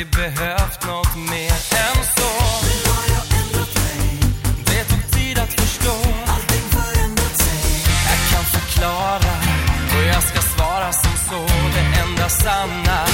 alltid behövt nåt mer än så Nu har jag ändrat mig, Det tog tid att förstå allting förändrat sig. Jag kan förklara och jag ska svara som så Det enda sanna